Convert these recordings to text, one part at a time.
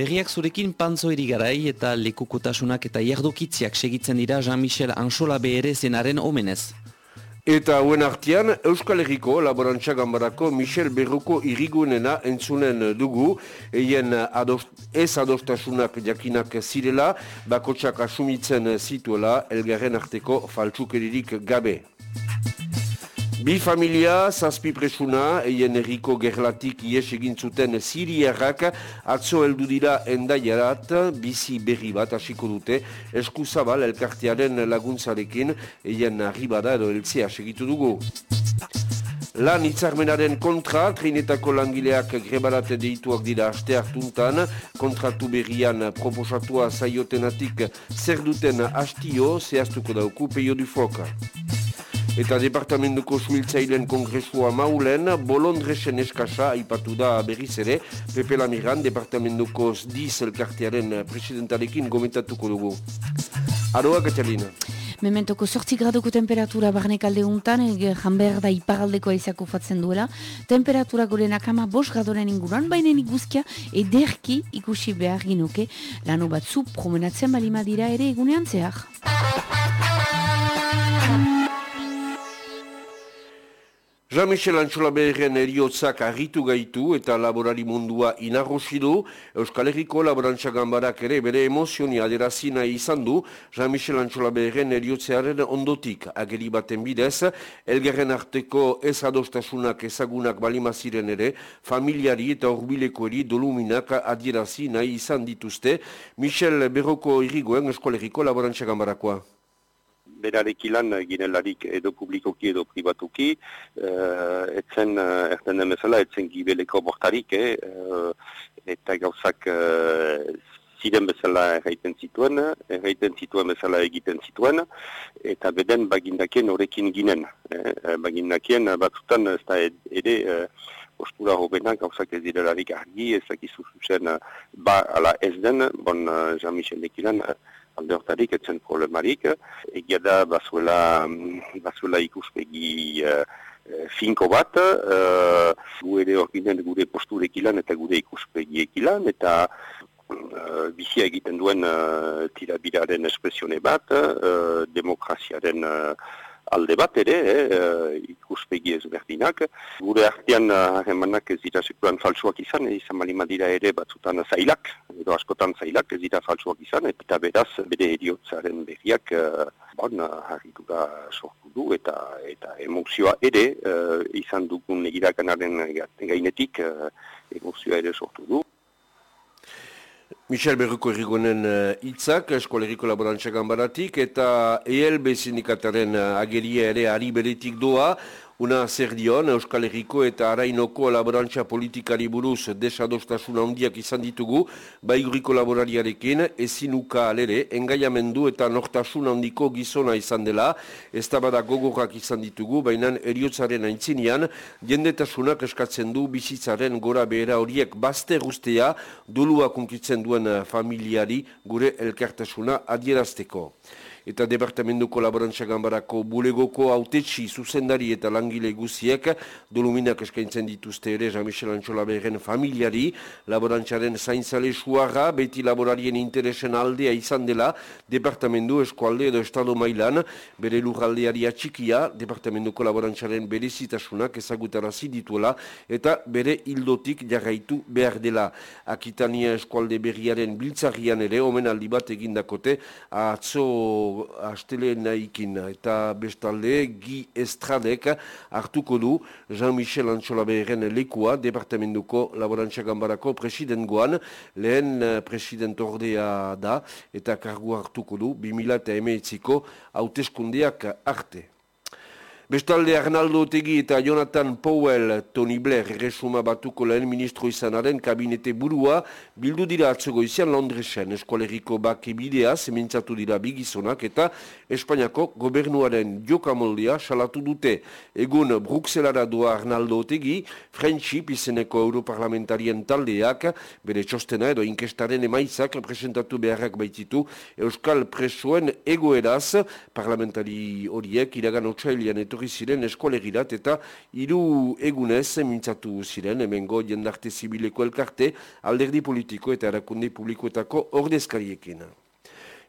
berriak zurekin pantzo garai eta lekukotasunak eta jardokitziak segitzen dira Jean-Michel Anxola ere zenaren omenez. Eta hauen artian, Euskal Herriko laborantza gambarako Michel Berruko irigunena entzunen dugu, eien adost, ez adostasunak jakinak zirela, bakotsak asumitzen zituela, elgarren arteko faltsukeririk gabe. Bi familia, zazpi presuna, eien erriko gerlatik ies egin zuten Siriarrak, atzo heldu dira endaiarat, bizi berri bat hasiko dute, eskuzabal elkartearen laguntzarekin, eien arribada edo eltzea segitu dugu. Lan hitzarmenaren kontra, trinetako langileak grebarat deituak dira aste hartuntan, kontratu berrian proposatua zaiotenatik zer duten hastio, zehaztuko dauku peio du foka. Eta departamentuko suhiltzailen kongresua maulen, bolondresen eskasa aipatu da berriz ere, Pepe Lamiran, departamentuko zdiz elkartearen presidentarekin gomentatuko dugu. Aroa, Katalina. Mementoko sortzi graduko temperatura barnek alde untan, janber da iparaldekoa izako fatzen duela. Temperatura gorenak ama bos gradoren inguruan, baina iguzkia ederki ikusi behar ginuke. Lano batzu promenatzen balima dira ere egunean zehar. Jean-Michel Antxolaberren eriotzak argitu gaitu eta laborari mundua inarrosidu, Euskal Herriko laborantza gambarak ere bere emozioni aderazina izan du, Jean-Michel Antxolaberren eriotzearen ondotik ageri baten bidez, elgerren arteko ez adostasunak ezagunak balimaziren ere, familiari eta horbileko eri doluminak adierazi nahi izan dituzte, Michel Berroko irrigoen Euskal Herriko laborantza gambarakoa berarekilan ginelarik edo publikoki edo pribatuki, uh, etzen, uh, erten demezela, etzen gibeleko bortarik, eh, uh, eta gauzak uh, ziren bezala erraiten zituen, erraiten zituen bezala egiten zituen, eta beden bagindakien horrekin ginen. Eh, bagindakien batzutan ez da ere uh, postura hobenak gauzak ez direlarik argi, ez dakizu zuzen, ba, ala ez den, bon, Jean-Michel Dekilan, alde hortarik etzen problemarik. Egia da bazuela, bazuela ikuspegi uh, finko bat, uh, gu ere orginen gure posturek ilan eta gure ikuspegiek ilan, eta uh, bizia egiten duen uh, tirabiraren espresione bat, uh, demokraziaren alde bat ere, eh, ikuspegi ezberdinak. Gure artean eh, harremanak ez dira sekuran falsuak izan, eh, izan malima dira ere batzutan zailak, edo askotan zailak ez dira falsuak izan, eta beraz bere eriotzaren berriak eh, bon, harritura sortu du, eta eta emozioa ere eh, izan dugun egirakanaren gainetik eh, emozioa ere sortu du. Michel Berruko errigonen eh, hitzak, uh, eskoleriko laborantza baratik, eta ELB sindikataren uh, ageria ere ari beretik doa, Una zer dion, Euskal Herriko eta Arainoko laborantza politikari buruz desadostasun handiak izan ditugu, baiguriko laborariarekin, ezin uka alere, engaiamendu eta nortasun handiko gizona izan dela, ez da gogorrak izan ditugu, baina eriotzaren aintzinean, jendetasunak eskatzen du bizitzaren gora behera horiek bazte guztea, dulua kunkitzen duen familiari gure elkartasuna adierazteko eta Departamentuko Laborantza Gambarako bulegoko autetxi zuzendari eta langile guziek doluminak eskaintzen dituzte ere Jean-Michel Antxolaberen familiari. Laborantzaren zainzale suarra beti laborarien interesen aldea izan dela Departamentu eskualde edo estado mailan. Bere lurraldeari atxikia Departamentuko Laborantzaren berezitasunak ezagutarazi dituela eta bere hildotik jarraitu behar dela. Akitania eskualde berriaren biltzarian ere omenaldi bat egindakote atzo asteleen naikin eta bestalde Gi Estradek hartuko du Jean-Michel Antxolaberen lekua departamentuko laborantza gambarako presidengoan lehen eh, president ordea da eta kargu hartuko du 2000 eta emeetziko hauteskundeak arte. Bestalde Arnaldo Otegi eta Jonathan Powell, Tony Blair, resuma batuko lehen ministro izanaren kabinete burua, bildu dira atzogo izan Londresen, eskualeriko bake bidea, zementzatu dira bigizonak eta Espainiako gobernuaren jokamoldia salatu dute. Egun Bruxelara doa Arnaldo Otegi, Friendship izeneko europarlamentarien taldeak, bere txostena edo inkestaren emaitzak presentatu beharrak baititu, Euskal Presoen egoeraz, parlamentari horiek iragan otxailian eto etorri ziren eskolegirat eta hiru egunez mintzatu ziren hemengo jendarte zibileko elkarte alderdi politiko eta erakunde publikoetako ordezkariekin.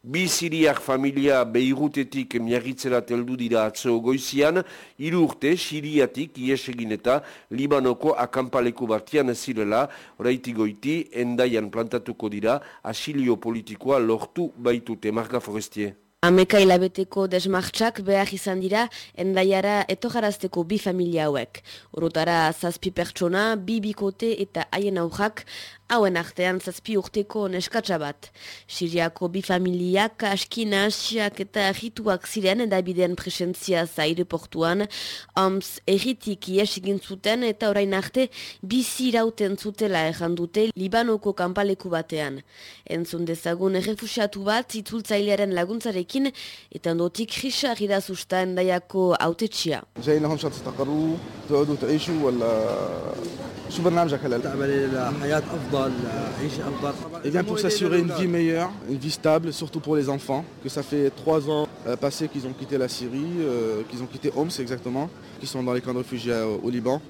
Bi siriak familia behirutetik miagitzera teldu dira atzo goizian, hiru urte siriatik iesegin eta Libanoko akampaleku batian zirela, oraiti goiti, endaian plantatuko dira, asilio politikoa lortu baitute, Marga Forestier. Ameka hilabeteko desmartxak behar izan dira endaiara etojarazteko bi familia hauek. Urutara zazpi pertsona, bi bikote eta haien aurrak hauen artean zazpi urteko neskatsa bat. Siriako bi familiak askina asiak eta rituak ziren edabideen presentzia zaire portuan, oms erritik ies egin zuten eta orain arte bizi irauten zutela errandute Libanoko kanpaleku batean. Entzun dezagun errefusiatu bat zitzultzailearen laguntzarekin eta notik risa gira zusta endaiako autetxia. جايين لهم شرط تستقروا تقعدوا تعيشوا ولا شو برنامجك هلا؟ تعمل حياة أفضل Et eh bien pour s'assurer une vie meilleure, une vie stable, surtout pour les enfants, que ça fait trois ans euh, passés qu'ils ont quitté la Syrie, euh, qu'ils ont quitté Homs exactement, qui sont dans les camps de réfugiés euh, au Liban.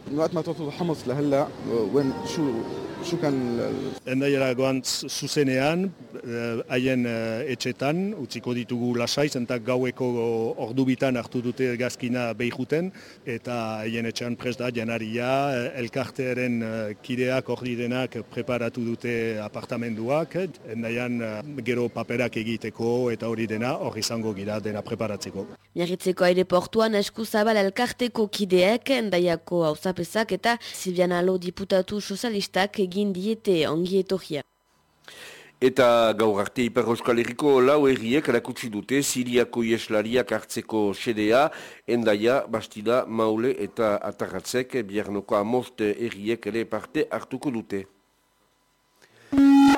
Preparatu dute apartamenduak, eh, endaian eh, gero paperak egiteko eta hori dena hor izango gira dena preparatzeko. Miarritzeko aireportuan eskuzabal elkarteko kideek, endaiako hauzapezak eta Zibianalo diputatu sozialistak egin diete ongi etorria. Eta gaur arte Ipar Euskal Herriko lau erriek erakutsi dute Siriako ieslariak hartzeko sedea, endaia, bastida, maule eta atarratzek, biarnoko amost erriek ere parte hartuko dute.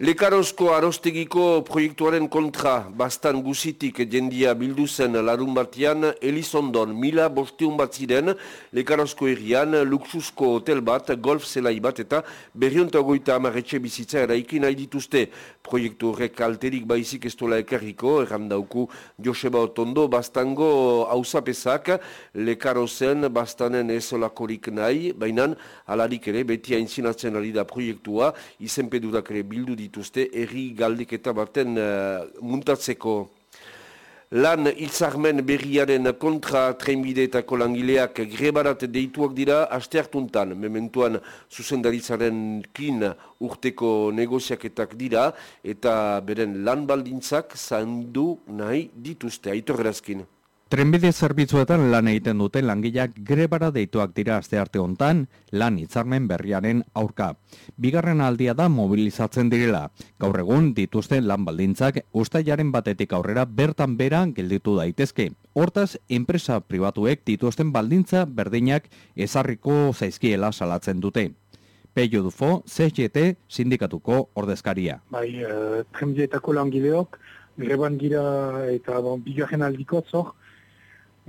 Lekarozko arostegiko proiektuaren kontra bastan guzitik jendia bildu zen larun batian Elizondon mila bosteun bat ziren Lekarozko errian luxusko hotel bat, golf zelai bat eta berriontagoita amaretxe bizitza eraiki nahi dituzte. Proiektu horrek alterik baizik ez dola ekarriko, errandauku Joseba Otondo bastango hausapezak Lekarozen bastanen ezolakorik nahi, baina alarik ere beti aintzinatzen ari da proiektua, izenpedurak ere bildu dituzte erri galdiketa baten uh, muntatzeko. Lan hitzarmen berriaren kontra trenbideetako langileak grebarat deituak dira aste hartuntan. Mementuan zuzendaritzaren kin urteko negoziaketak dira eta beren lan baldintzak zaindu nahi dituzte. Aitor erazkin. Trenbide zerbitzuetan lan egiten duten langileak grebara deituak dira aste arte hontan lan hitzarmen berriaren aurka. Bigarren aldia da mobilizatzen direla. Gaur egun dituzten lan baldintzak ustailaren batetik aurrera bertan bera gelditu daitezke. Hortaz, enpresa pribatuek dituzten baldintza berdinak ezarriko zaizkiela salatzen dute. Peio Dufo, CGT sindikatuko ordezkaria. bai, uh, trenbideetako langileok, greban gira eta bon, bigarren aldiko zor,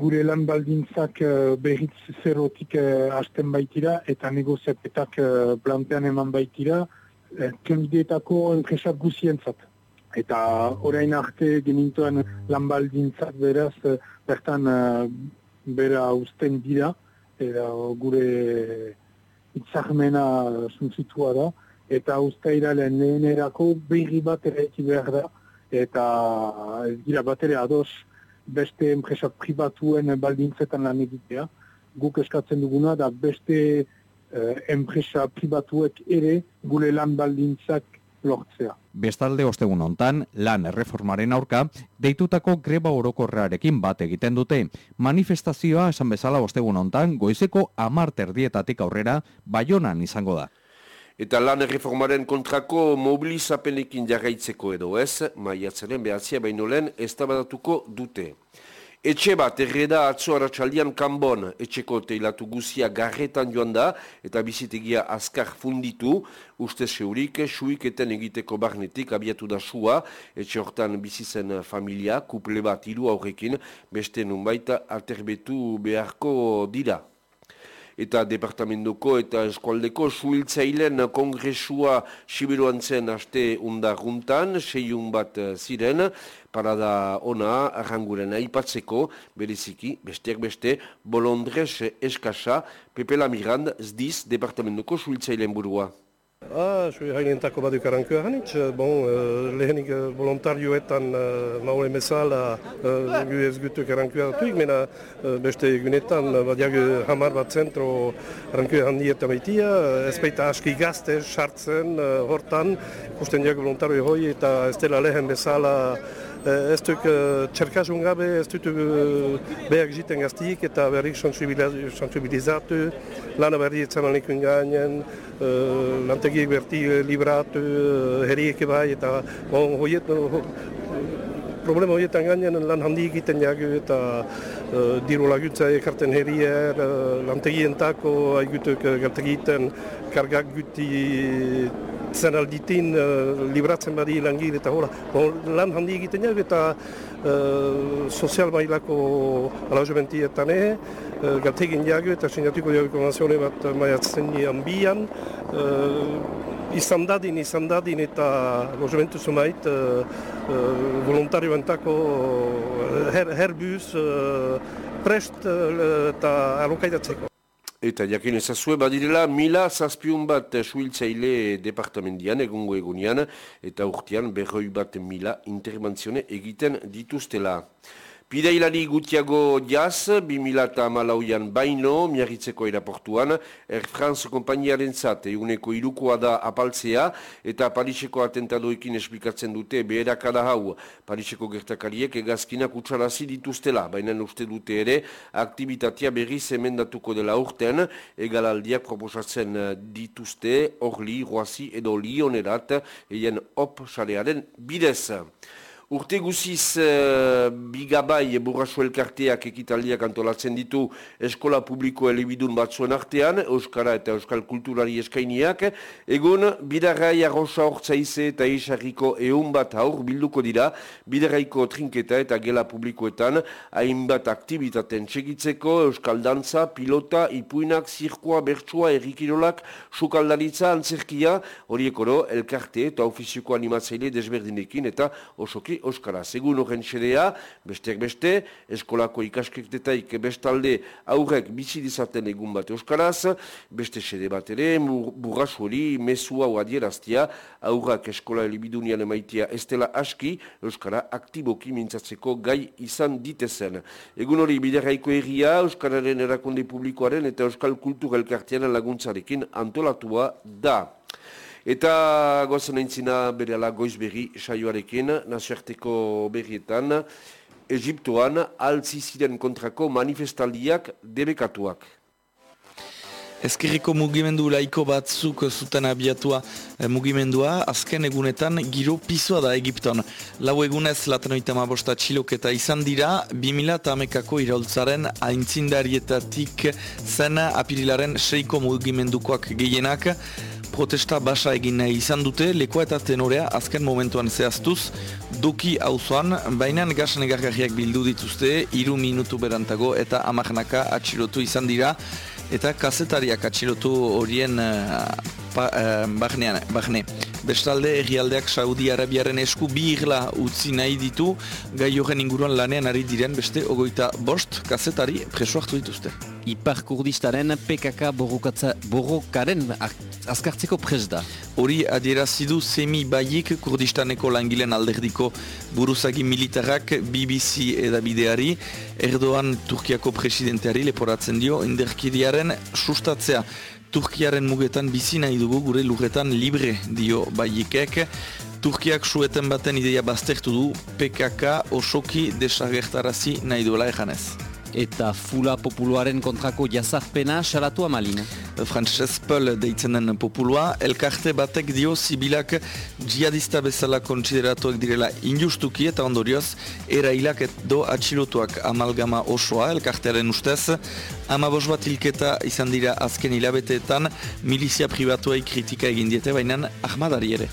gure lan baldintzak uh, berriz zerotik uh, hasten baitira eta negoziaketak uh, plantean eman baitira uh, trenbideetako enpresak guzientzat. Eta orain arte genintuen lan baldintzak beraz uh, bertan uh, bera usten dira eta gure hitzarmena suntzitua da eta ustairalen lehenerako berri bat eraiki behar da eta ez dira bat ere ados beste enpresa pribatuen baldintzetan lan egitea. Guk eskatzen duguna da beste eh, enpresa pribatuek ere gure lan baldintzak lortzea. Bestalde ostegun hontan, lan erreformaren aurka, deitutako greba orokorrearekin bat egiten dute. Manifestazioa esan bezala ostegun hontan, goizeko amar terdietatik aurrera, baionan izango da. Eta lan erreformaren kontrako mobilizapenekin jarraitzeko edo ez, maiatzaren behatzia baino lehen eztabadatuko dute. Etxe bat erreda atzo aratsaldian kanbon, etxeko teilatu guzia garretan joan da, eta bizitegia azkar funditu, uste seurik, suiketen egiteko barnetik abiatu da sua, etxe hortan bizizen familia, kuple bat hiru aurrekin, beste nunbaita aterbetu beharko dira. Eta departamentuko eta eskualdeko suhiltzailen kongresua sibiruan zen aste undarruntan, seiun bat ziren, parada ona arranguren aipatzeko, bereziki, besteak beste, bolondrez eskasa, Pepe Lamirand, zdiz, departamentuko suhiltzailen burua. Ah, zui hainentako baduk arankoa hanitz, bon, uh, lehenik uh, volontarioetan uh, maule mesala uh, gu ez gutuk arankoa datuik, mena uh, beste egunetan uh, badiag hamar bat zentro arankoa handieta maitia, uh, ez baita aski gazte sartzen uh, hortan, ikusten diag volontario hoi eta ez dela lehen bezala Ez duk txerkasun gabe, ez dut behar egiten gaztiik eta berrik sensibilizatu, lana berri etzan alikun gainen, lantegiek berti libratu, herriek bai eta bon, hoiet, problema horietan gainen lan handi egiten jagu eta uh, diru laguntza ekarten herrier, uh, lantegientako haigutuk gertegiten kargak guti zen alditin uh, libratzen badi langile eta hola. lan handi egiten jago eta uh, sozial mailako alauzmentietan ere, uh, galtegin jago eta sinatuko jago konvenzione bat maiatzen nian bian. Uh, izan dadin, izan dadin eta lozementu zumait uh, uh, voluntario entako her, herbuz uh, prest uh, eta alokaitatzeko. Eta jakin ezazue badirela mila zazpiun bat suhiltzaile departamendian egungo egunian eta urtean berroi bat mila interventzione egiten dituztela. Pideilari gutiago jaz, 2008an baino, miarritzeko eraportuan, Air France kompainiaren zat, eguneko irukoa da apaltzea, eta Pariseko atentadoekin esplikatzen dute beherakada hau. Pariseko gertakariek egazkinak utxarazi dituztela, baina uste dute ere, aktivitatea berri zemendatuko dela urten, egalaldiak proposatzen dituzte, orli, roazi edo lionerat, eien op sarearen bidez. Urte guziz uh, bigabai burrasu elkarteak ekitaldiak antolatzen ditu eskola publiko elebidun batzuen artean, Euskara eta Euskal Kulturari eskainiak. Egun, bidarrai arrosa hortzaize eta isarriko eun bat aur bilduko dira, bidarraiko trinketa eta gela publikoetan, hainbat aktivitaten txegitzeko, Euskal Dantza, pilota, ipuinak, zirkoa, bertsua, errikirolak, sukaldaritza, antzerkia, horiekoro, elkarte eta ofizioko animatzaile desberdinekin eta osoki Euskara. Segun horren xerea, besteak beste, eskolako ikasketetaik bestalde aurrek bizi dizaten egun bat Euskaraz, beste xede bat ere, burras hori, mesu hau adieraztia, aurrak eskola elibidunian emaitia estela aski, Euskara aktiboki mintzatzeko gai izan ditezen. Egun hori biderraiko erria, Euskararen erakunde publikoaren eta Euskal Kultur Elkartian laguntzarekin antolatua da. Eta gozen aintzina bere ala goiz berri saioarekin, nazioarteko berrietan, Egiptoan altzi ziren kontrako manifestaldiak debekatuak. Ezkerriko mugimendu laiko batzuk zuten abiatua eh, mugimendua, azken egunetan giro pisoa da Egipton. Lau egunez latenoita mabosta txiloketa izan dira, 2000 eta amekako iraultzaren aintzindarietatik zen apirilaren seiko mugimendukoak gehienak, protesta basa egin nahi izan dute, lekoa eta tenorea azken momentuan zehaztuz, doki auzoan, baina egargarriak bildu dituzte, iru minutu berantago eta amarnaka atxilotu izan dira, eta kazetariak atxilotu horien uh, pa, uh, Bestalde, errialdeak Saudi Arabiaren esku bi irla utzi nahi ditu, gai horren inguruan lanean ari diren beste ogoita bost kazetari presoartu dituzte. Ipar Kurdistaren PKK borrokaren azkartzeko pres da. Hori adierazidu semi baiik Kurdistaneko langilen alderdiko buruzagi militarak BBC edabideari, Erdoan Turkiako presidenteari leporatzen dio inderkiriaren sustatzea. Turkiaren mugetan bizi nahi dugu gure lurretan libre dio baiikek. Turkiak sueten baten ideia baztertu du PKK osoki desagertarazi nahi duela ejanez eta fula populuaren kontrako jazarpena salatu amalin. Frances Peul deitzen den populua, elkarte batek dio zibilak jihadista bezala kontsideratuak direla injustuki eta ondorioz, erailak do atxilotuak amalgama osoa elkartearen ustez, ama bat hilketa izan dira azken hilabeteetan milizia pribatuai kritika egin diete bainan ahmadari ere.